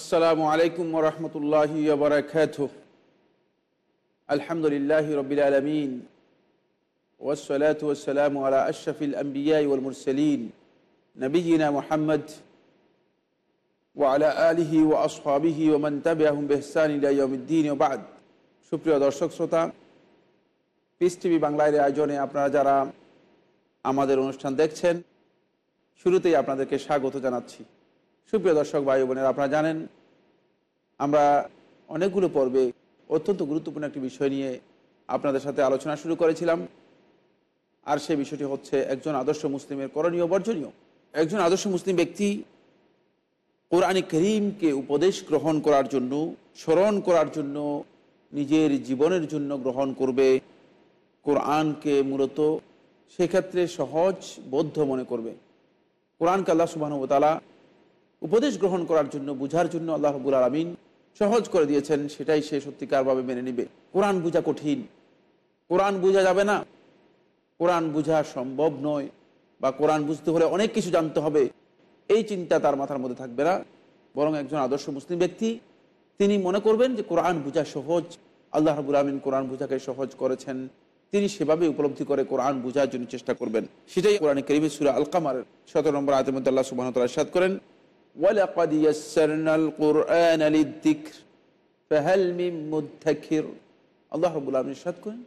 আসসালামু আলাইকুম রহমতুল্লাহি বরকাত আলহামদুলিল্লাহ রবিল আলমিন। ওসলাত ওসালাম আলা আশরফিল আম্বিয়া ওলমুরসলিন নবীনা মোহাম্মদ ওয়ালা আলিহি ও আসহাবিহি ও মন্তবাহম বেহসান ইলাইউদ্দিন ওবাদ সুপ্রিয় দর্শক শ্রোতা পিস টিভি বাংলার আয়োজনে আপনারা যারা আমাদের অনুষ্ঠান দেখছেন, শুরুতেই আপনাদেরকে স্বাগত জানাচ্ছি। সুপ্রিয় দর্শক, ভাই বোনের, আপনারা জানেন, আমরা অনেকগুলো পর্বে অত্যন্ত গুরুত্বপূর্ণ একটি বিষয় নিয়ে আপনাদের সাথে আলোচনা শুরু করেছিলাম। আর সেই বিষয়টি হচ্ছে একজন আদর্শ মুসলিমের করণীয়, বর্জনীয়। একজন আদর্শ মুসলিম ব্যক্তি কোরআনী করিমকে উপদেশ গ্রহণ করার জন্য, স্মরণ করার জন্য, নিজের জীবনের জন্য গ্রহণ করবে, কোরআনকে মূলত সেক্ষেত্রে সহজ বদ্ধ মনে করবে। কোরআনকে আল্লাহ সুবাহতালা উপদেশ গ্রহণ করার জন্য, বুঝার জন্য আল্লাহ রবুল আলমিন সহজ করে দিয়েছেন, সেটাই সে সত্যিকারভাবে মেনে নিবে। কোরআন বুঝা কঠিন। কোরআন বোঝা যাবে না। কোরআন বোঝা সম্ভব নয় বা কোরআন বুঝতে হলে অনেক কিছু জানতে হবে। এই চিন্তা তার মাথার মধ্যে থাকবে না। বরং একজন আদর্শ মুসলিম ব্যক্তি, তিনি মনে করবেন যে কোরআন বোঝা সহজ। আল্লাহ রবুল আলমিন কোরআন বুঝাকে সহজ করেছেন। তিনি সেভাবে উপলব্ধি করে কোরআন বোঝার জন্য চেষ্টা করবেন। সেটাই কোরআন করিমে সুরা আলকামার, সতেরো নম্বর আতমদুল্লাহ সুবাহ সাদ করেন ولقد يسرنا القرآن للذكر فهل من مدكر আল্লাহ রবুল আলম সাদ করেন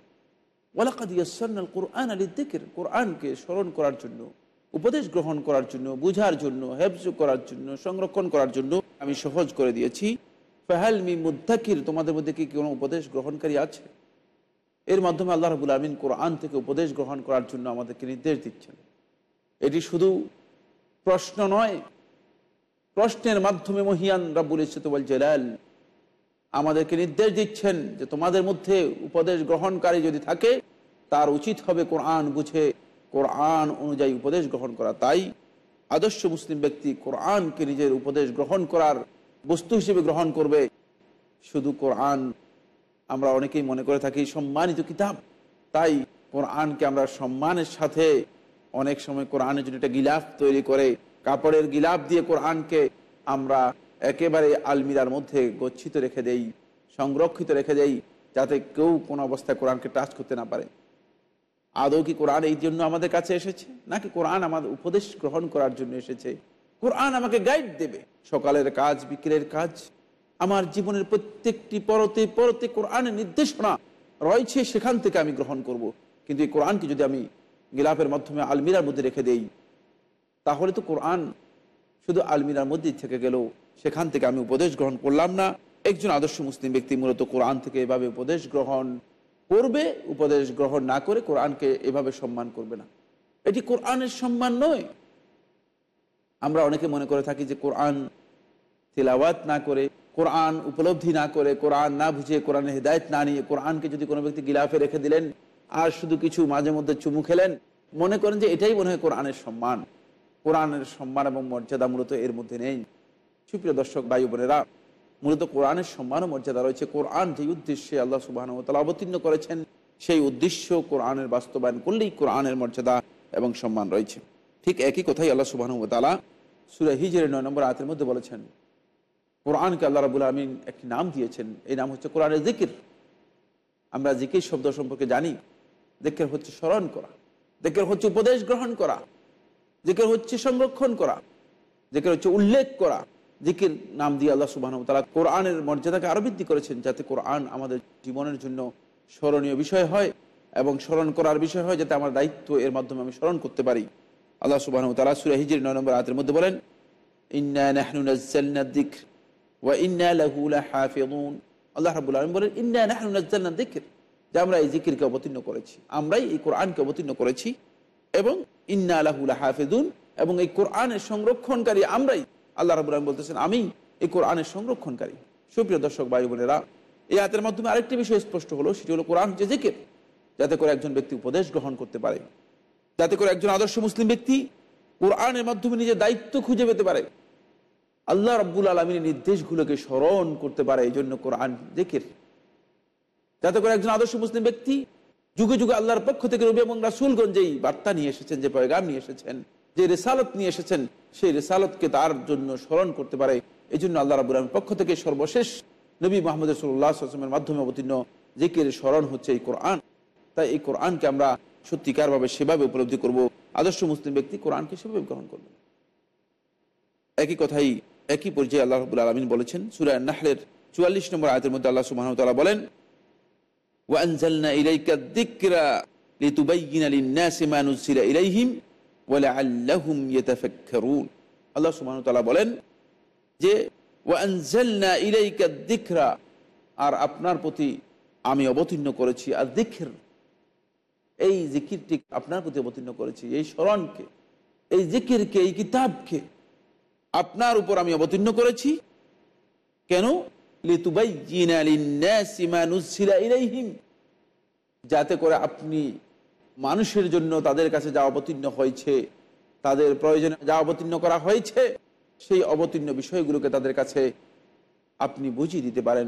ওয়ালাকাদ ইয়াসসারনাল কোরআন আলী দিকের কোরআনকে স্মরণ করার জন্য উপদেশ গ্রহণ করার জন্য বুঝার জন্য হেফজ করার জন্য সংরক্ষণ করার জন্য আমি সহজ করে দিয়েছি ফাহাল মি মুদ্দাকির তোমাদের মধ্যে কি কোনো উপদেশ গ্রহণকারী আছে এর মাধ্যমে আল্লাহ রবুল আলমিন কোরআন থেকে উপদেশ গ্রহণ করার জন্য আমাদেরকে নির্দেশ দিচ্ছেন এটি শুধু প্রশ্ন নয় প্রশ্নের মাধ্যমে মহিয়ান রাবুল ইসতুল জেলাল আমাদেরকে নির্দেশ দিচ্ছেন যে তোমাদের মধ্যে উপদেশ গ্রহণকারী যদি থাকে, তার উচিত হবে কোরআন বুঝে। কোরআন অনুযায়ী উপদেশ গ্রহণ করা। তাই আদর্শ মুসলিম ব্যক্তি কোরআনকে নিজের উপদেশ গ্রহণ করার বস্তু হিসেবে গ্রহণ করবে। শুধু কোরআন আমরা অনেকেই মনে করে থাকি সম্মানিত কিতাব। তাই কোরআনকে আমরা সম্মানের সাথে অনেক সময় কোরআনের জন্য একটা গিলাফ তৈরি করে কাপড়ের গিলাপ দিয়ে কোরআনকে আমরা একেবারে আলমিরার মধ্যে গচ্ছিত রেখে দেই, সংরক্ষিত রেখে দেই, যাতে কেউ কোনো অবস্থায় কোরআনকে টাচ করতে না পারে। আদৌ কি কোরআন এই জন্য আমাদের কাছে এসেছে? নাকি কোরআন আমাদের উপদেশ গ্রহণ করার জন্য এসেছে? কোরআন আমাকে গাইড দেবে। সকালের কাজ, বিকেলের কাজ, আমার জীবনের প্রত্যেকটি পরতে পরতে কোরআনের নির্দেশনা রয়েছে, সেখান থেকে আমি গ্রহণ করব। কিন্তু এই কোরআনকে যদি আমি গিলাপের মাধ্যমে আলমিরার মধ্যে রেখে দেই তাহলে তো কোরআন শুধু আলমিরার মধ্যেই থেকে গেল। সেখান থেকে আমি উপদেশ গ্রহণ করলাম না। একজন আদর্শ মুসলিম ব্যক্তি মূলত কোরআন থেকে এভাবে উপদেশ গ্রহণ করবে, উপদেশ গ্রহণ না করে কোরআনকে এভাবে সম্মান করবে না। এটি কোরআনের সম্মান নয়। আমরা অনেকে মনে করে থাকি যে কোরআন তিলাওয়াত না করে, কোরআন উপলব্ধি না করে, কোরআন না বুঝে কোরআনের হৃদায়ত না নিয়ে কোরআনকে যদি কোনো ব্যক্তি গিলাফে রেখে দিলেন আর শুধু কিছু মাঝে মধ্যে চুমু খেলেন, মনে করেন যে এটাই মনে হয় কোরআনের সম্মান। কোরআনের সম্মান এবং মর্যাদা মূলত এর মধ্যে নেই। সুপ্রিয় দর্শক, ভাই বোনেরা, মূলত কোরআনের সম্মান ও মর্যাদা রয়েছে। কোরআন যে উদ্দেশ্যে আল্লাহ সুবাহতালা অবতীর্ণ করেছেন, সেই উদ্দেশ্য কোরআনের বাস্তবায়ন করলেই কোরআনের মর্যাদা এবং সম্মান রয়েছে। ঠিক একই কথাই আল্লাহ সুবাহতালা সুরা হিজের নয় নম্বর আয়তের মধ্যে বলেছেন, কোরআনকে আল্লাহ রাবুল আমিন একটি নাম দিয়েছেন। এই নাম হচ্ছে কোরআনের জিকির। আমরা জিকির শব্দ সম্পর্কে জানি। জিকির হচ্ছে স্মরণ করা। জিকির হচ্ছে উপদেশ গ্রহণ করা। জিকির হচ্ছে সংরক্ষণ করা, জিকির হচ্ছে উল্লেখ করা, জিকির নাম দিয়ে আল্লাহ সুবাহ তারা কোরআনের মর্যাদাকে আরও বৃদ্ধি করেছেন যাতে কোরআন আমাদের জীবনের জন্য স্মরণীয় বিষয় হয় এবং স্মরণ করার বিষয় হয় যাতে আমার দায়িত্ব এর মাধ্যমে আমি স্মরণ করতে পারি। আল্লাহ সুবাহ তালা সুরা হিজির নয় নম্বর আয়াতের মধ্যে বলেন দিক আল্লাহ রাব্বুল আলামিন বলেন, ইন্না যিকর। যে আমরা এই জিকিরকে অবতীর্ণ করেছি, আমরাই এই কোরআনকে অবতীর্ণ করেছি। এবং ইন্না লাহু লাহাফিযুন এবং এই কোরআনের সংরক্ষণকারী আমরাই। আল্লাহ রাব্বুল আলামিন বলতেছেন, আমি এই কোরআনের সংরক্ষণকারী। সুপ্রিয় দর্শক, ভাই বোনেরা, এই আয়াতের মাধ্যমে আরেকটি বিষয় স্পষ্ট হলো, সেটি হলো কোরআন যে জিকির। যাতে করে একজন ব্যক্তি উপদেশ গ্রহণ করতে পারে। যাতে করে একজন আদর্শ মুসলিম ব্যক্তি কোরআনের মাধ্যমে নিজের দায়িত্ব খুঁজে পেতে পারে। আল্লাহ রব্বুল আলমিনের নির্দেশগুলোকে স্মরণ করতে পারে এই জন্য কোরআন জিকির। যাতে করে একজন আদর্শ মুসলিম ব্যক্তি যুগে যুগে আল্লাহর পক্ষ থেকে রবি এবং রাসুলগঞ্জ যেই বার্তা নিয়ে এসেছেন, যে পয়গাম নিয়ে এসেছেন, যে রেসালত নিয়ে এসেছেন, সেই রেসালতকে তার জন্য স্মরণ করতে পারে। এই জন্য আল্লাহ রাবুল আলমের পক্ষ থেকে সর্বশেষ নবী মোহাম্মদ রসুল্লাহ আসলামের মাধ্যমে অবতীর্ণ জিকির স্মরণ হচ্ছে এই কোরআন। তাই এই কোরআনকে আমরা সত্যিকারভাবে সেভাবে উপলব্ধি করব। আদর্শ মুসলিম ব্যক্তি কোরআনকে সেভাবে গ্রহণ করবে একই কথাই, একই পর্যায়ে আল্লাহ রবুল আলমিন বলেছেন সুরায় নাহলের চুয়াল্লিশ নম্বর আয়তের মধ্যে আল্লাহ সুবাহতাল্লাহ বলেন ওয়ানজালনা ইলাইকা দিকরা লিতুবাইয়িনা লিন-নাসি মা নুযিলা ইলাইহিম ওয়া লাআল্লাহুম ইয়াতাফাক্কারুন আল্লাহ সুবহানাহু ওয়া তাআলা বলেন যে ওয়ানজালনা ইলাইকা দিকরা আর আপনার প্রতি আমি অবতীর্ণ করেছি আর দিখর এই জিকিরটি আপনার প্রতি অবতীর্ণ করেছি, এই স্মরণকে, এই জিকিরকে, এই কিতাবকে আপনার উপর আমি অবতীর্ণ করেছি। কেন? যাতে করে আপনি মানুষের জন্য তাদের কাছে যা অবতীর্ণ হয়েছে, তাদের প্রয়োজনে যা অবতীর্ণ করা হয়েছে, সেই অবতীর্ণ বিষয়গুলোকে তাদের কাছে আপনি বুঝিয়ে দিতে পারেন,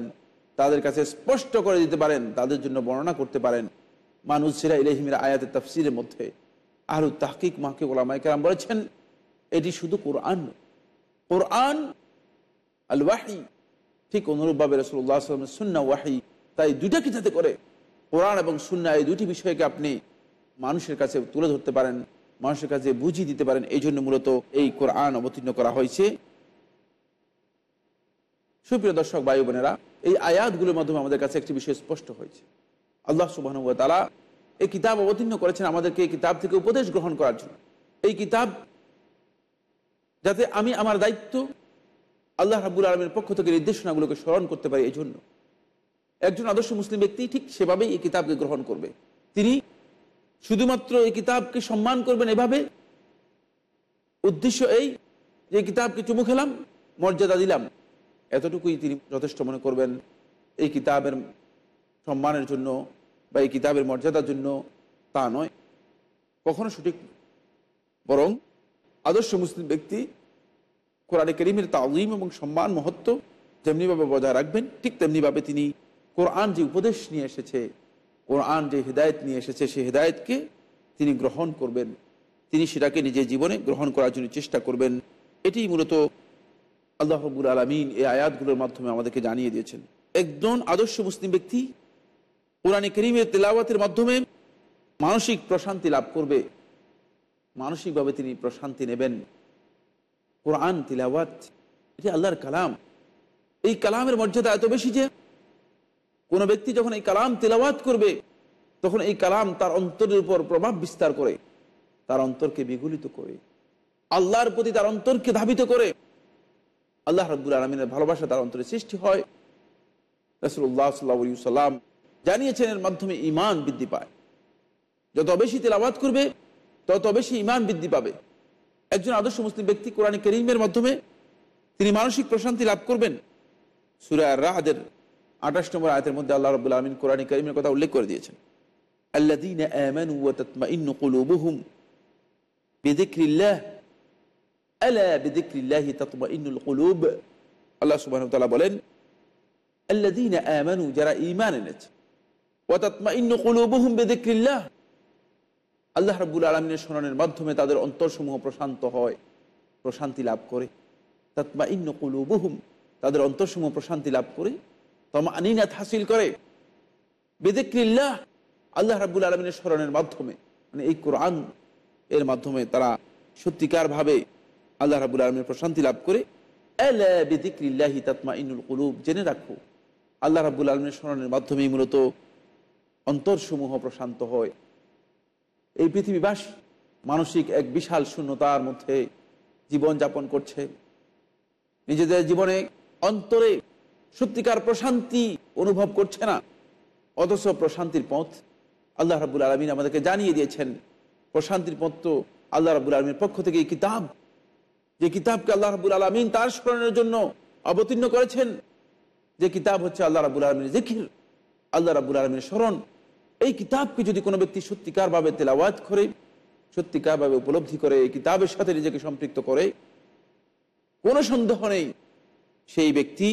তাদের কাছে স্পষ্ট করে দিতে পারেন, তাদের জন্য বর্ণনা করতে পারেন। মানুষ সিরা ইলাহিমের আয়াতের তফসিরের মধ্যে আহরু তাহকিক মাহকে ওলামাইকার বলেছেন, এটি শুধু কোরআন কোরআন আল ওয়াহি ঠিক অনুরূপভাবে রসুল্লাহ আসলামের সুন্না ওয়াহি তাই দুইটাকে যাতে করে? কোরআন এবং সুন্না এই দুটি বিষয়কে আপনি মানুষের কাছে তুলে ধরতে পারেন, মানুষের কাছে বুঝিয়ে দিতে পারেন এই জন্য মূলত এই কোরআন অবতীর্ণ করা হয়েছে। সুপ্রিয় দর্শক বায়ু বোনেরা, এই আয়াতগুলোর মাধ্যমে আমাদের কাছে একটি বিষয় স্পষ্ট হয়েছে। আল্লাহ সুবাহ তালা এই কিতাব অবতীর্ণ করেছেন আমাদেরকে এই কিতাব থেকে উপদেশ গ্রহণ করার জন্য। এই কিতাব যাতে আমি আমার দায়িত্ব আল্লাহ রাবুল আলমের পক্ষ থেকে নির্দেশনাগুলোকে স্মরণ করতে পারি এই জন্য একজন আদর্শ মুসলিম ব্যক্তি ঠিক সেভাবেই এই কিতাবকে গ্রহণ করবে। তিনি শুধুমাত্র এই কিতাবকে সম্মান করবেন এভাবে? উদ্দেশ্য এই যে কিতাবকে চুমু খেলাম, মর্যাদা দিলাম। এতটুকুই তিনি যথেষ্ট মনে করবেন এই কিতাবের সম্মানের জন্য বা এই কিতাবের মর্যাদার জন্য তা নয়। কখনো সঠিক, বরং আদর্শ মুসলিম ব্যক্তি কোরআনে করিমের তালিম এবং সম্মান, মহত্ব যেমনিভাবে বজায় রাখবেন, ঠিক তেমনিভাবে তিনি কোরআন যে উপদেশ নিয়ে এসেছে, কোরআন যে হৃদায়ত নিয়ে এসেছে, সেই হৃদায়তকে তিনি গ্রহণ করবেন। তিনি সেটাকে নিজের জীবনে গ্রহণ করার জন্য চেষ্টা করবেন। এটি মূলত আল্লাহ রবুল আলমিন এই আয়াতগুলোর মাধ্যমে আমাদেরকে জানিয়ে দিয়েছেন। একজন আদর্শ মুসলিম ব্যক্তি কোরআনে করিমের তেলাওয়াতের মাধ্যমে মানসিক প্রশান্তি লাভ করবে। মানসিকভাবে তিনি প্রশান্তি নেবেন। কোরআন, তিলাওয়াত এটি আল্লাহর কালাম। এই কালামের মর্যাদা এত বেশি যে কোনো ব্যক্তি যখন এই কালাম তিলাওয়াত করবে, তখন এই কালাম তার অন্তরের উপর প্রভাব বিস্তার করে, তার অন্তরকে বিগলিত করে, আল্লাহর প্রতি তার অন্তরকে ধাবিত করে। আল্লাহ রব্বুল আলমিনের ভালোবাসা তার অন্তরে সৃষ্টি হয়। রসুল্লাহ সাল্লা সাল্লাম জানিয়েছেন এর মাধ্যমে ইমান বৃদ্ধি পায়। যত বেশি তেলাওয়াত করবে, তত বেশি ইমান বৃদ্ধি পাবে। একজন আদর্শ মুসলিম ব্যক্তি কোরআন করিমের মাধ্যমে তিনি মানসিক প্রশান্তি লাভ করবেন। সুরা রাহাদের আঠাশ নম্বর আয়তের মধ্যে আল্লাহ রবুল আলমিন কোরআন করিমের কথা উল্লেখ করে দিয়েছেন। আল্লাহ বলেন যারা ইমান এনেছে আল্লাহ রাব্বুল আলমিনের স্মরণের মাধ্যমে তাদের অন্তরসমূহ প্রশান্ত হয়, প্রশান্তি লাভ করে। তাতমা ইন্ন কুলুবহুম, তাদের অন্তরসমূহ প্রশান্তি লাভ করে। তমা আনিনাথ হাসিল করে। বেদেক্রিল্লাহ আল্লাহ রাব্বুল আলমিনের স্মরণের মাধ্যমে মানে এই কোরআন এর মাধ্যমে তারা সত্যিকারভাবে আল্লাহ রাবুল আলমের প্রশান্তি লাভ করে। বেদিক্রিল্লাহি তাতমা ইনুল কুলুব, জেনে রাখো, আল্লাহ রাবুল আলমের স্মরণের মাধ্যমেই মূলত অন্তরসমূহ প্রশান্ত হয়। এই পৃথিবীবাসী মানসিক এক বিশাল শূন্যতার মধ্যে জীবন যাপন করছে। নিজেদের জীবনে অন্তরে সত্যিকার প্রশান্তি অনুভব করছে না, অথচ প্রশান্তির পথ আল্লাহ রাবুল আলমিন আমাদেরকে জানিয়ে দিয়েছেন। প্রশান্তির পথ তো আল্লাহ রাবুল আলমীর পক্ষ থেকে এই কিতাব। যে কিতাবকে আল্লাহ রাবুল আলমিন তার স্মরণের জন্য অবতীর্ণ করেছেন, যে কিতাব হচ্ছে আল্লাহ রাবুল আলমীর জিকির, আল্লাহ রাবুল আলমীর স্মরণ। এই কিতাবকে যদি কোনো ব্যক্তি সত্যিকারভাবে তেলাওয়াত করে, সত্যিকারভাবে উপলব্ধি করে, এই কিতাবের সাথে নিজেকে সম্পৃক্ত করে, কোনো সন্দেহ নেই সেই ব্যক্তি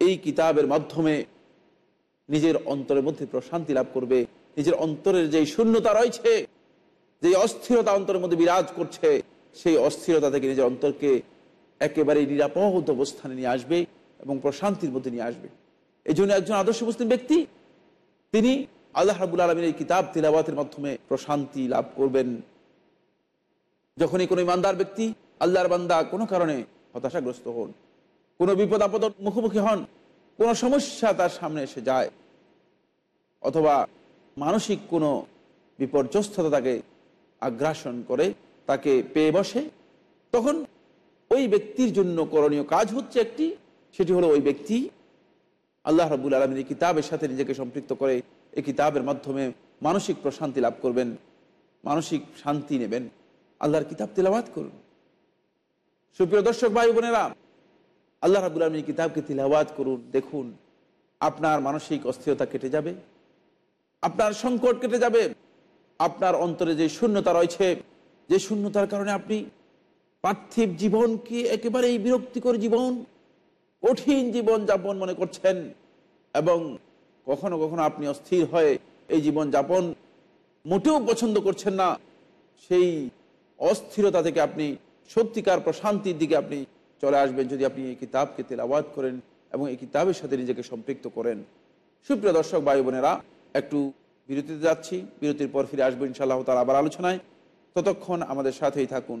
এই কিতাবের মাধ্যমে নিজের অন্তরের মধ্যে প্রশান্তি লাভ করবে। নিজের অন্তরের যে শূন্যতা রয়েছে যে অস্থিরতা অন্তরের মধ্যে বিরাজ করছে, সেই অস্থিরতা থেকে নিজের অন্তরকে একেবারে নিরাপদ অবস্থানে নিয়ে আসবে এবং প্রশান্তির মধ্যে নিয়ে আসবে। এই জন্য একজন আদর্শ মুসলিম ব্যক্তি, তিনি আল্লাহ রাবুল আলমীর এই কিতাব তিলাবাতের মাধ্যমে প্রশান্তি লাভ করবেন। যখনই কোনো ইমানদার ব্যক্তি আল্লাহর বান্দা কোনো কারণে হতাশাগ্রস্ত হন, কোনো বিপদ আপদ মুখোমুখি হন, কোনো সমস্যা তার সামনে এসে যায়, অথবা মানসিক কোনো বিপর্যস্ততা তাকে আগ্রাসন করে, তাকে পেয়ে বসে, তখন ওই ব্যক্তির জন্য করণীয় কাজ হচ্ছে একটি, সেটি হলো ওই ব্যক্তি আল্লাহ রাবুল আলমীর কিতাবের সাথে নিজেকে সম্পৃক্ত করে এই কিতাবের মাধ্যমে মানসিক প্রশান্তি লাভ করবেন, মানসিক শান্তি নেবেন। আল্লাহর কিতাব তিলাবাত করুন। সুপ্রিয় দর্শক, ভাই বোনেরা, আল্লাহ রাবুল আলমীর কিতাবকে তিলাবাত করুন। দেখুন, আপনার মানসিক অস্থিরতা কেটে যাবে, আপনার সংকট কেটে যাবে, আপনার অন্তরে যে শূন্যতা রয়েছে, যে শূন্যতার কারণে আপনি পার্থিব জীবনকে একেবারেই বিরক্তিকর জীবন, কঠিন জীবন যাপন মনে করছেন এবং কখনো কখনো আপনি অস্থির হয়ে এই জীবন যাপন মোটেও পছন্দ করছেন না। সেই অস্থিরতা থেকে আপনি সত্যিকার প্রশান্তির দিকে আপনি চলে আসবেন যদি আপনি এই কিতাবকে তেলাওয়াত করেন এবং এই কিতাবের সাথে নিজেকে সম্পৃক্ত করেন। সুপ্রিয় দর্শক, ভাই বোনেরা, একটু বিরতিতে যাচ্ছি। বিরতির পর ফিরে আসব ইনশাআল্লাহ তার আবার আলোচনায়। ততক্ষণ আমাদের সাথেই থাকুন।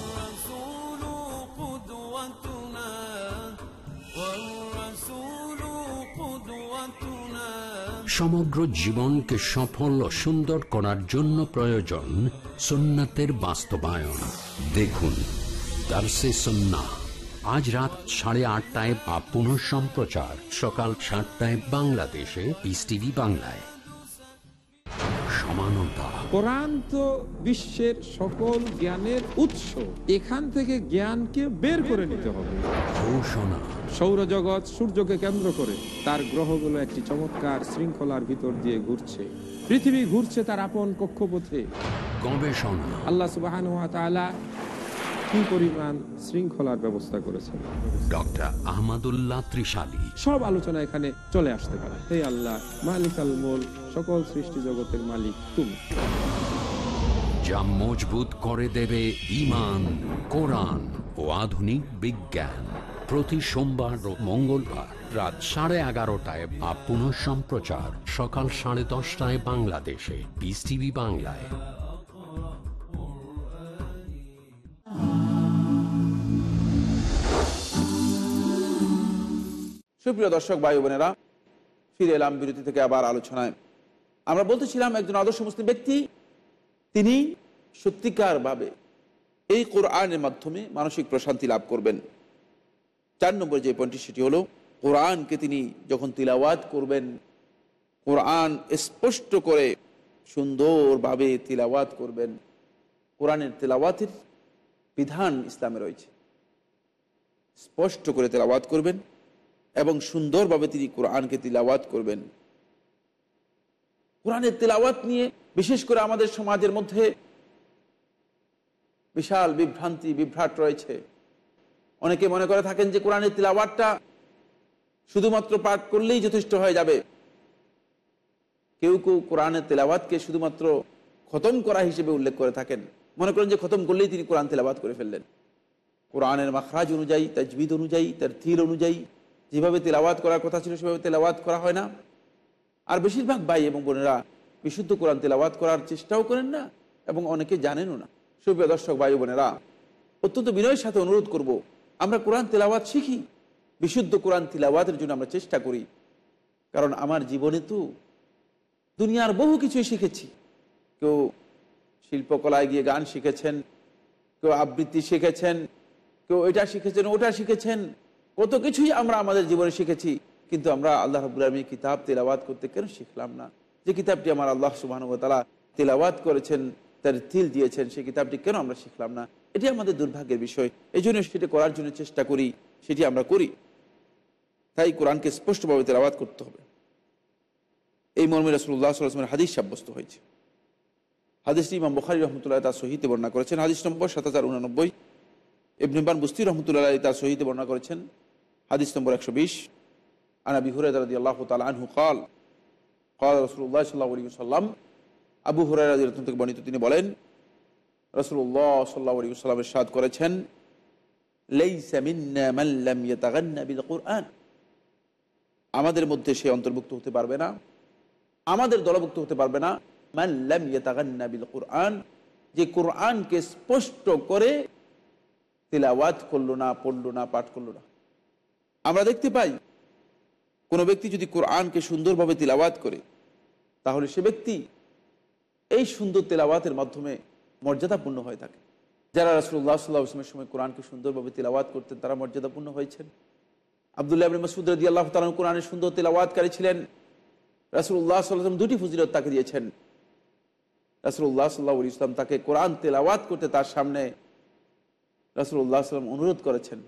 সমগ্র জীবনকে সফল ও সুন্দর করার জন্য প্রয়োজন সুন্নাতের বাস্তবায়ন। দেখুন দার্সে সন্না আজ রাত সাড়ে আটটায় বা পুনঃ সম্প্রচার। সকাল সাতটায় বাংলাদেশে। পিস টিভি বাংলায়। সমানতা। কোরআন তো বিশ্বের সকল জ্ঞানের উৎস। এখান থেকে জ্ঞানকে বের করে নিতে হবে। ঘোষণা। সৌরজগৎ সূর্যকে কেন্দ্র করে তার গ্রহগুলো একটি চমৎকার শৃঙ্খলার ভিতর দিয়ে ঘুরছে। পৃথিবী ঘুরছে তার আপন কক্ষপথে। গবেষণা। আল্লাহ সুবাহ কি পরিমাণ শৃঙ্খলার ব্যবস্থা করেছেন? ডক্টর আহমদুল্লাহ ত্রিশালী। সব আলোচনা এখানে চলে আসতে পারে। হে আল্লাহ মালিক আল মোল সকল সৃষ্টি জগতের মালিক তুমি। যা মজবুত করে দেবে ইমান কোরআন ও আধুনিক বিজ্ঞান। প্রতি সোমবার ও মঙ্গলবার রাত সাড়ে এগারোটায় বা পুনঃ সম্প্রচার সকাল সাড়ে দশটায় বাংলাদেশে। পিস টিভি বাংলায়। সুপ্রিয় দর্শক, ভাই বোনেরা, ফিরে এলাম বিরতি থেকে আবার আলোচনায়। আমরা বলতেছিলাম, একজন আদর্শ মুসলিম ব্যক্তি, তিনি সত্যিকারভাবে এই কোরআনের মাধ্যমে মানসিক প্রশান্তি লাভ করবেন। চার নম্বর যে পয়েন্টটি সেটি হলো, কোরআনকে তিনি যখন তিলাওয়াত করবেন, কোরআন স্পষ্ট করে, সুন্দরভাবে তিলাওয়াত করবেন। কোরআনের তেলাওয়াতের বিধান ইসলামে রয়েছে। স্পষ্ট করে তেলাওয়াত করবেন এবং সুন্দরভাবে তিনি কোরআনকে তিলাওয়াত করবেন। কোরআনের তেলাওয়াত নিয়ে বিশেষ করে আমাদের সমাজের মধ্যে বিশাল বিভ্রান্তি, বিভ্রাট রয়েছে। অনেকে মনে করে থাকেন যে কোরআনের তিলাওয়াতটা শুধুমাত্র পাঠ করলেই যথেষ্ট হয়ে যাবে। কেউ কেউ কোরআনের তেলাওয়াতকে শুধুমাত্র খতম করা হিসেবে উল্লেখ করে থাকেন। মনে করেন যে খতম করলেই তিনি কোরআন তেলাওয়াত করে ফেললেন। কোরআনের মাখরাজ অনুযায়ী, তাজবিদ অনুযায়ী তার থিল অনুযায়ী যেভাবে তেলাওয়াত করার কথা ছিল, সেভাবে তেলাওয়াত করা হয় না। আর বেশিরভাগ ভাই এবং বোনেরা বিশুদ্ধ কোরআন তেলাওয়াত করার চেষ্টাও করেন না এবং অনেকে জানেনও না। সুপ্রিয় দর্শক, ভাই বোনেরা, অত্যন্ত বিনয়ের সাথে অনুরোধ করব আমরা কোরআন তেলাওয়াত শিখি, বিশুদ্ধ কোরআন তেলাওয়াতের জন্য আমরা চেষ্টা করি। কারণ আমার জীবনে তো দুনিয়ার বহু কিছুই শিখেছি। কেউ শিল্পকলায় গিয়ে গান শিখেছেন, কেউ আবৃত্তি শিখেছেন, কেউ এটা শিখেছেন, ওটা শিখেছেন। কত কিছুই আমরা আমাদের জীবনে শিখেছি, কিন্তু আমরা আল্লাহ রবুল আলমী কিতাব তেলাওয়াত করতে কেন শিখলাম না? যে কিতাবটি আমার আল্লাহ সুবাহানুতালা তেলাওয়াত করেছেন তার তিল দিয়েছেন, সেই কিতাবটি কেন আমরা শিখলাম না? এটি আমাদের দুর্ভাগ্যের বিষয়। এই জন্য সেটি করার জন্য চেষ্টা করি, সেটি আমরা করি। তাই কোরআনকে স্পষ্টভাবে তেলাওয়াত করতে হবে। এই মর্মে রসুল্লাহ সাল্লামের হাদিস সাব্যস্ত হয়েছে। হাদিসটি ইমাম বখারি রহমতুল্লাহ তার সহিতে বর্ণনা করেছেন। হাদিস নম্বর সাত হাজার উনানব্বই। ইবনিবান বুস্তি রহমতুল্লাহ তার সহিতে বর্ণনা করেছেন। হাদিস নম্বর একশো বিশ। আনা বিহুরাদ রাজি আল্লাহ তালু কাল কাল রসুল্লাহ সাল্লাহ সাল্লাম আবু হুরাই রাজি রতন থেকে বর্ণিত, তিনি বলেন রসুল্লাহ সাল্লাহ আলী সাল্লামের সাদ করেছেন আমাদের মধ্যে সে অন্তর্ভুক্ত হতে পারবে না, আমাদের দলভুক্ত হতে পারবে না মাল্লাম ইয়াতাগান্না বিল কোরআন। যে কোরআনকে স্পষ্ট করে তিলাওয়াত করল না, পড়ল না, পাঠ করল না। আমরা দেখতে পাই, কোনো ব্যক্তি যদি কোরআনকে সুন্দরভাবে তিলাওয়াত করে, তাহলে সে ব্যক্তি এই সুন্দর তেলাওয়াতের মাধ্যমে মর্যাদাপূর্ণ হয়ে থাকে। যারা রাসুল্লাহ সাল্লাহ সময় কোরআনকে সুন্দরভাবে তেলাওয়াত করতেন, তারা মর্যাদাপূর্ণ হয়েছেন। আবদুল্লাহ আবিন মাসুদ রদি আল্লাহ তালন কোরআনের সুন্দর তেলাওয়াতকারী ছিলেন। রাসুল্লাহ সাল্লাম দুটি ফজিলত তাকে দিয়েছেন। রাসুল্লাহ সাল্লাহ ইসলাম তাকে কোরআন তেলাওয়াত করতে তার সামনে রাসুল্লাহ সাল্লাম অনুরোধ করেছেন।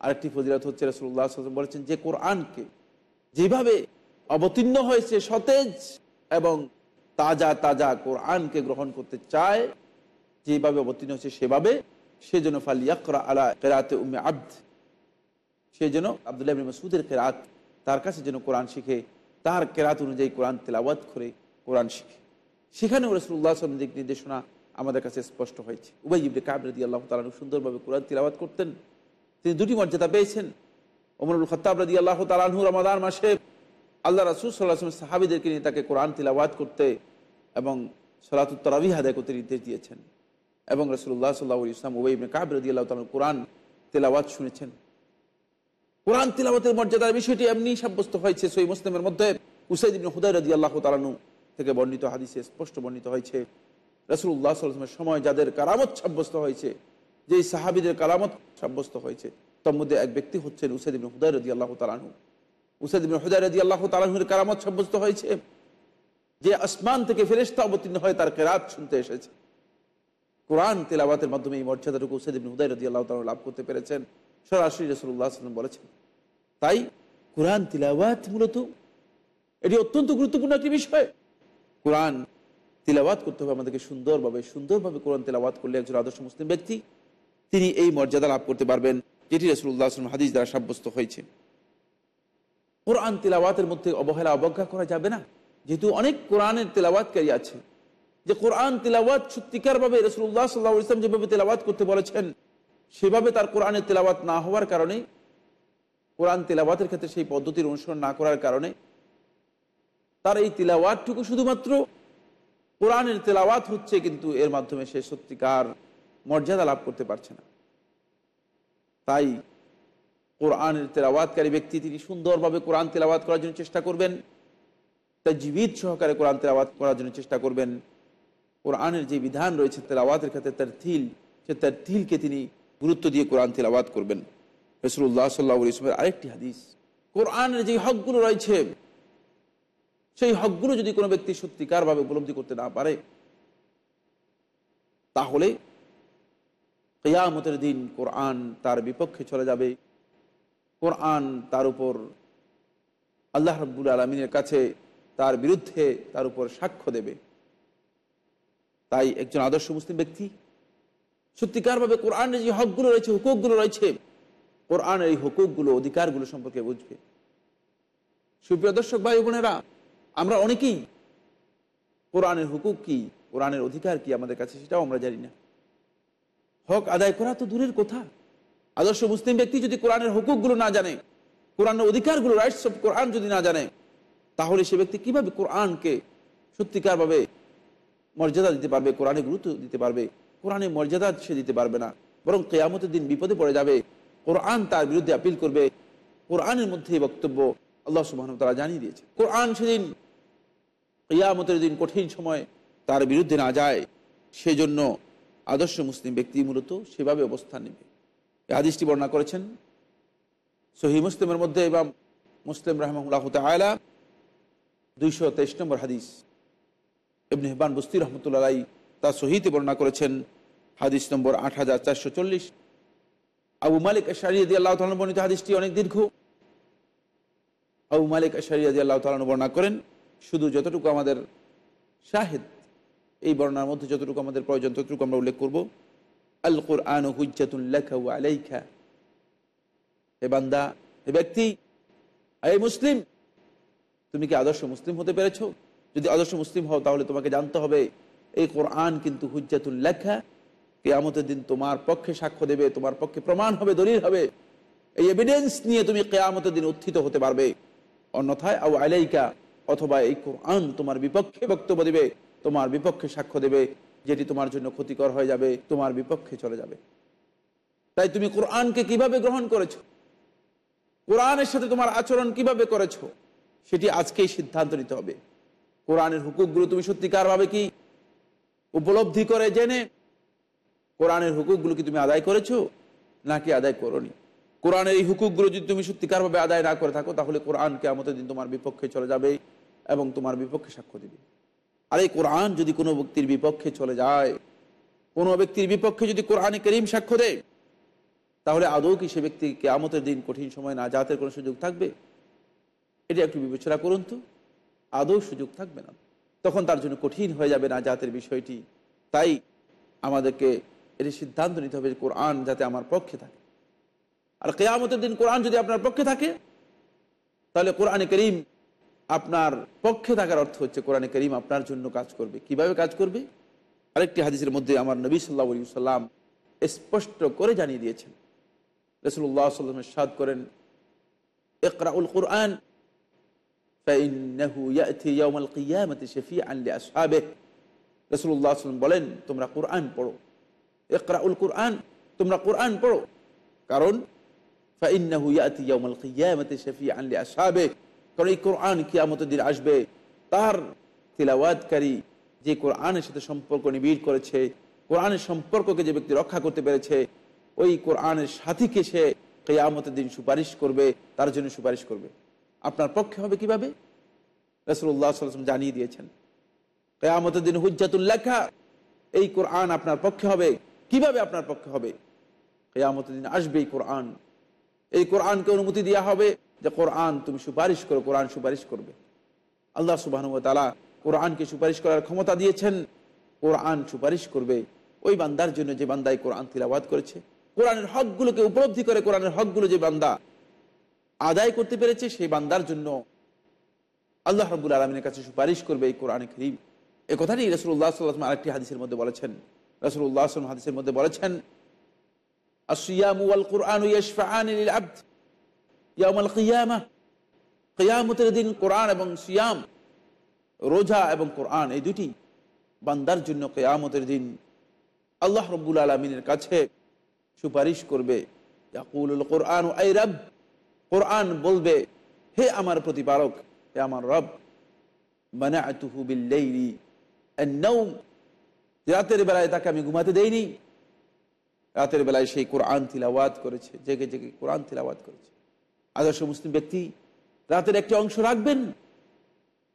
আরেকটি ফজিলত হচ্ছে রাসুল্লাহ সাল্লাম বলেছেন যে কোরআনকে যেভাবে অবতীর্ণ হয়েছে সতেজ এবং তাজা তাজা কোরআনকে গ্রহণ করতে চায়, যেভাবে অবতীর্ণ হয়েছে সেভাবে সেজন্য ফালিয়াকরা আলা কেরাতে উম্মে আব্দ, সে যেন আবদুল্লাহ মসুদের কেরাত, তার কাছে যেন কোরআন শিখে, তার কেরাত অনুযায়ী কোরআন তেলাওয়াত করে কোরআন শিখে। সেখানেও রসুল্লাহ আসলামের দিক নির্দেশনা আমাদের কাছে স্পষ্ট হয়েছে। উবাই ইবনে কাবরদি আল্লাহ তালু সুন্দরভাবে কোরআন তিলাওয়াত করতেন। তিনি দুটি মর্যাদা পেয়েছেন। ওমরুল খত্তাব আল্লাহ তালাহু রমাদান মাসে আল্লাহ রাসুল সাল্লাহ সাহাবিদেরকে নিয়ে তাকে কোরআন তিলাওয়াত করতে এবং সলাতুত্তরাবি আদায় করতে নির্দেশ দিয়েছেন। এবং রসুল্লাহ সাল্লাহ ইসলাম উবাই ইবনে কাবরদি আল্লাহ তালু কোরআন তেলাওয়াত শুনেছেন। কোরআন তিলাবতের মর্যাদার বিষয়টি এমনি সাব্যস্ত হয়েছে সই মুসলিমের মধ্যে। উসাইদ ইবিন হুদাই রাজি আল্লাহ তালানু থেকে বর্ণিত হাদিসে স্পষ্ট বর্ণিত হয়েছে রসুল্লাহ সাল্লামের সময় যাদের কারামত সাব্যস্ত হয়েছে, যেই সাহাবিদের কারামত সাব্যস্ত হয়েছে, তার মধ্যে এক ব্যক্তি হচ্ছেন উসাইদ ইবিন হুদাই রাজি আল্লাহ তালানু উসাইদ ইবিন হুদাই রাজি আল্লাহ তালানুর কারামত সাব্যস্ত হয়েছে যে আসমান থেকে ফেরেস্তা অবতীর্ণ হয় তার কেরাত শুনতে এসেছে। কোরআন তেলাবাতের মাধ্যমে এই মর্যাদাটুকু উসাইদ ইবিন হুদাই রাজি আল্লাহ তালা লাভ করতে পেরেছেন। সরাসরি রসুল্লাহ সাল্লাম বলেছেন। তাই কোরআন তিলাওয়াত মূলত এটি অত্যন্ত গুরুত্বপূর্ণ একটি বিষয়। কোরআন তিলাওয়াত করতে হবে আমাদেরকে সুন্দরভাবে সুন্দরভাবে কোরআন তিলাওয়াত করলে একজন আদর্শ মুসলিম ব্যক্তি, তিনি এই মর্যাদা লাভ করতে পারবেন, যেটি রসুল্লাহ আসলাম হাদিস দ্বারা সাব্যস্ত হয়েছে। কোরআন তিলাওয়াতের মধ্যে অবহেলা অবজ্ঞা করা যাবে না। যেহেতু অনেক কোরআনের তেলাওয়াতকারী আছে। যে কোরআন তিলাওয়াত সত্যিকারভাবে রসুল্লাহ সাল্লাহ ইসলাম যেভাবে তেলাওয়াত করতে বলেছেন, সেভাবে তার কোরআনের তেলাওয়াত না হওয়ার কারণে, কোরআন তেলাওয়াতের ক্ষেত্রে সেই পদ্ধতির অনুসরণ না করার কারণে, তার এই তেলাওয়াতটুকু শুধুমাত্র কোরআনের তেলাওয়াত হচ্ছে কিন্তু এর মাধ্যমে সে সত্যিকার মর্যাদা লাভ করতে পারছে না। তাই কোরআনের তেলাওয়াতকারী ব্যক্তি তিনি সুন্দরভাবে কোরআন তেলাওয়াত করার জন্য চেষ্টা করবেন। তাই জীবিত সহকারে কোরআন তেলাওয়াত করার জন্য চেষ্টা করবেন। কোরআনের যে বিধান রয়েছে তেলাওয়াতের ক্ষেত্রে তার থিল সে তার থিলকে তিনি গুরুত্ব দিয়ে কোরআন তেলাওয়াত করবেন। রসুল্লাহ সাল্লাহ ইসলামের আরেকটি হাদিস, কোরআনের যে হকগুলো রয়েছে, সেই হকগুলো যদি কোনো ব্যক্তি সত্যিকারভাবে উপলব্ধি করতে না পারে, তাহলে কেয়ামতের দিন কোরআন তার বিপক্ষে চলে যাবে। কোরআন তার উপর আল্লাহ রব্বুল আলমিনের কাছে তার বিরুদ্ধে তার উপর সাক্ষ্য দেবে। তাই একজন আদর্শ মুসলিম ব্যক্তি সত্যিকারভাবে কোরআনের যে হকগুলো রয়েছে, হুকুকগুলো রয়েছে, কোরআনের এই হুকুকগুলো, অধিকারগুলো সম্পর্কে বুঝবে। সুপ্রিয় দর্শক ভাই বোনেরা, আমরা অনেকেই কোরআনের হুকুক কি, কোরআনের অধিকার কি আমাদের কাছে সেটাও আমরা জানি না। হক আদায় করা তো দূরের কথা। আদর্শ মুসলিম ব্যক্তি যদি কোরআনের হুকুকগুলো না জানে, কোরআনের অধিকারগুলো রাইটস অফ কোরআন যদি না জানে, তাহলে সে ব্যক্তি কীভাবে কোরআনকে সত্যিকারভাবে মর্যাদা দিতে পারবে, কোরআনে গুরুত্ব দিতে পারবে? কোরআনে মর্যাদা সে দিতে পারবে না। বরং কেয়ামতের দিন বিপদে পড়ে যাবে। কোরআন তার বিরুদ্ধে আপিল করবে। কোরআনের মধ্যে এই বক্তব্য আল্লাহ সুবাহ তারা জানিয়ে দিয়েছে কোরআন সেদিন কেয়ামতের দিন কঠিন সময় তার বিরুদ্ধে না যায়। সেজন্য আদর্শ মুসলিম ব্যক্তি মূলত সেভাবে অবস্থান নেবে। হাদিসটি বর্ণনা করেছেন সহি মুসলিমের মধ্যে এবং মুসলিম রহমাল্লাহ তালা দুইশো তেইশ নম্বর হাদিস। ইবনে হেবান বস্তি রহমতুল্লাহ তার সহিতে বর্ণনা করেছেন, হাদিস নম্বর আট হাজার চারশো চল্লিশ। আবু মালিক আশারিয়াদি আল্লাহ তালন বর্ণিত হাদিসটি অনেক দীর্ঘ। আবু মালিক আশারিয়াদি আল্লাহ তালন বর্ণনা করেন, শুধু যতটুকু আমাদের শাহেদ, এই বর্ণার মধ্যে যতটুকু আমাদের প্রয়োজন, ততটুকু আমরা উল্লেখ করব। আল কোরআন হুজ্জাতুল্লাখা আলাইখা হে বান্দা, হে ব্যক্তি এই মুসলিম, তুমি কি আদর্শ মুসলিম হতে পেরেছ? যদি আদর্শ মুসলিম হও, তাহলে তোমাকে জানতে হবে, এই কোরআন কিন্তু হুজ্জাতুল লেখা কেয়ামতের দিন তোমার পক্ষে সাক্ষ্য দেবে, তোমার পক্ষে প্রমাণ হবে, দলিল হবে। এই এভিডেন্স নিয়ে তুমি কেয়ামতের দিন উত্থিত হতে পারবে। অন্যথায় আউ আলাইকা, অথবা এই কোরআন তোমার বিপক্ষে বক্তব্য দেবে, তোমার বিপক্ষে সাক্ষ্য দেবে। যেটি তোমার জন্য ক্ষতিকর হয়ে যাবে, তোমার বিপক্ষে চলে যাবে। তাই তুমি কোরআনকে কীভাবে গ্রহণ করেছ? কোরআনের সাথে তোমার আচরণ কীভাবে করেছ? সেটি আজকেই সিদ্ধান্ত নিতে হবে। কোরআনের হুকুকগুলো তুমি সত্যিকারভাবে কি উপলব্ধি করে জেনে কোরআনের হুকুকগুলো কি তুমি আদায় করেছ, নাকি আদায় করনি? কোরআনের এই হুকুকগুলো যদি তুমি সত্যিকারভাবে আদায় না করে থাকো, তাহলে কোরআনকে আমাদের দিন তোমার বিপক্ষে চলে যাবে এবং তোমার বিপক্ষে সাক্ষ্য দেবে। আর এই কোরআন যদি কোনো ব্যক্তির বিপক্ষে চলে যায়, কোনো ব্যক্তির বিপক্ষে যদি কোরআনে করিম সাক্ষ্য দেয়, তাহলে আদৌ কি সে ব্যক্তি কেয়ামতের দিন কঠিন সময় না যাতের কোনো সুযোগ থাকবে? এটা একটু বিবেচনা করুন তো। আদৌ সুযোগ থাকবে না। তখন তার জন্য কঠিন হয়ে যাবে না জাতের বিষয়টি। তাই আমাদেরকে এটি সিদ্ধান্ত নিতে হবে কোরআন যাতে আমার পক্ষে থাকে। আর কেয়ামতের দিন কোরআন যদি আপনার পক্ষে থাকে, তাহলে কোরআনে করিম আপনার পক্ষে থাকার অর্থ হচ্ছে কোরআনে করিম আপনার জন্য কাজ করবে। কীভাবে কাজ করবে? আরেকটি হাদিসের মধ্যে আমার নবী সাল্লাহ সাল্লাম স্পষ্ট করে জানিয়ে দিয়েছেন। রসুল্লাহ সাল্লাম সাদ করেন, ইকরাউল কোরআন রসুল্লাহ আসলাম বলেন, তোমরা কোরআন পড়ো। ইকরাউল কোরআন, তোমরা কোরআন পড়ো। কারণ, ফাইন্নাহু ইয়াতি ইয়াউমাল কিয়ামতি শাফিআন লিআসহাবিহি। কারণ এই কোরআন কিয়ামতের দিন আসবে। তার তিলাওয়াতকারী যে কোরআনের সাথে সম্পর্ক নিবিড় করেছে, কোরআনের সম্পর্ককে যে ব্যক্তি রক্ষা করতে পেরেছে, ওই কোরআনের সাথীকে সে কেয়ামতের দিন সুপারিশ করবে, তার জন্য সুপারিশ করবে। আপনার পক্ষে হবে কীভাবে? রসুল্লাহ সাল্লাম জানিয়ে দিয়েছেন, কেয়ামতের দিন হুজ্জাতুল্লাখা এই কোরআন আপনার পক্ষে হবে। কীভাবে আপনার পক্ষে হবে? কেয়ামতের দিন আসবে এই কোরআন। এই কোরআনকে অনুমতি দেওয়া হবে। যে কোরআন তুমি সুপারিশ করো, কোরআন সুপারিশ করবে। আল্লাহ সুবাহ তালা কোরআনকে সুপারিশ করার ক্ষমতা দিয়েছেন। কোরআন সুপারিশ করবে। ওই বান্দার জন্য যে বান্দা এই কোরআন তিলাবাদ করেছে, কোরআনের হকগুলোকে উপলব্ধি করে কোরআনের হকগুলো যে বান্দা আদায় করতে পেরেছে, সেই বান্দার জন্য আল্লাহ রবুল আলমিনের কাছে সুপারিশ করবে এই কোরআনে করিম। এ কথাটি রসুল্লাহ সাল্লাম আরেকটি হাদিসের মধ্যে বলেছেন রসুল্লাহ আসলাম হাদিসের মধ্যে বলেছেন কিয়ামতের দিন কোরআন এবং সিয়াম, রোজা এবং কোরআন, এই দুটি বান্দার জন্য কেয়ামতের দিন আল্লাহ রব্বুল আলমিনের কাছে সুপারিশ করবে। কোরআন, আই রব, কোরআন বলবে, হে আমার প্রতিপালক, হে আমার রব মানে রাতের বেলায় তাকে আমি ঘুমাতে দেইনি। রাতের বেলায় সেই কোরআন তিলাওয়াত করেছে, জেগে জেগে কোরআন তিলাওয়াত করেছে। আদর্শ মুসলিম ব্যক্তি রাতের একটি অংশ রাখবেন।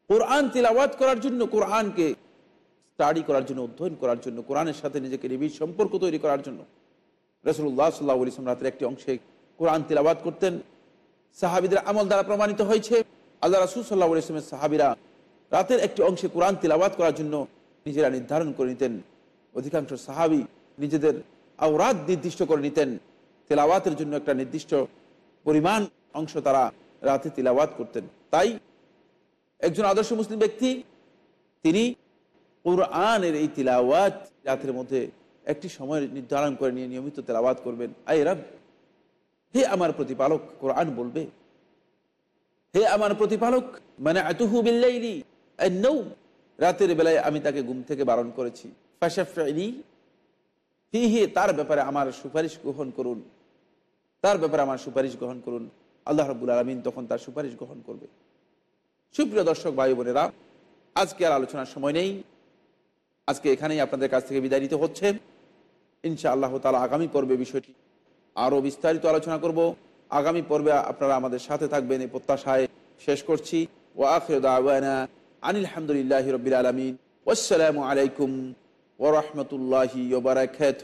কোরআন তিলাওয়াত করার জন্য, কোরআনকে স্টাডি করার জন্য, অধ্যয়ন করার জন্য, কোরআনের সাথে নিজেকে নিবিড় সম্পর্ক তৈরি করার জন্য। রসুল্লাহ সাল্লাহ ইসলাম রাতের একটি অংশে কোরআন তিলাবাত করতেন। সাহাবিদের আমল দ্বারা প্রমাণিত হয়েছে, আল্লাহ রাসুল সাল্লাহ ইসলামের সাহাবিরা রাতের একটি অংশে কোরআন তিলাবাত করার জন্য নিজেরা নির্ধারণ করে নিতেন। অধিকাংশ সাহাবি নিজেদের আওরাত নির্দিষ্ট করে নিতেন। তেলাওয়াতের জন্য একটা নির্দিষ্ট পরিমাণ অংশ তারা রাতে তিলাওয়াত করতেন। তাই একজন আদর্শ মুসলিম ব্যক্তি, তিনি কোরআনের এই তিলাওয়াত রাতের মধ্যে একটি সময় নির্ধারণ করে নিয়ে নিয়মিত তেলাওয়াত করবেন। আই রব, হে আমার প্রতিপালক, কোরআন বলবে। হে আমার প্রতিপালক মানে আতুহু বিল্লাইলি নৌ রাতের বেলায় আমি তাকে ঘুম থেকে বারণ করেছি। ফাশাফি হি হে, তার ব্যাপারে আমার সুপারিশ গ্রহণ করুন। তার ব্যাপারে আমার সুপারিশ গ্রহণ করুন। আল্লাহ রবুল আলমিন তখন তার সুপারিশ গ্রহণ করবে। সুপ্রিয় দর্শক, ভাই বোনেরা, আজকে আর আলোচনার সময় নেই। আজকে এখানেই আপনাদের কাছ থেকে বিদায় নিতে হচ্ছে। ইনশা আল্লাহ তালা আগামী পর্বে বিষয়টি আরও বিস্তারিত আলোচনা করব। আগামী পর্বে আপনারা আমাদের সাথে থাকবেন এই প্রত্যাশায় শেষ করছি। ও আখরদাওয়ানা আনিল হামদুলিল্লাহ রবিল আলমিন। আসসালামু আলাইকুম ওরহমতুল্লাহি ওবরাকাত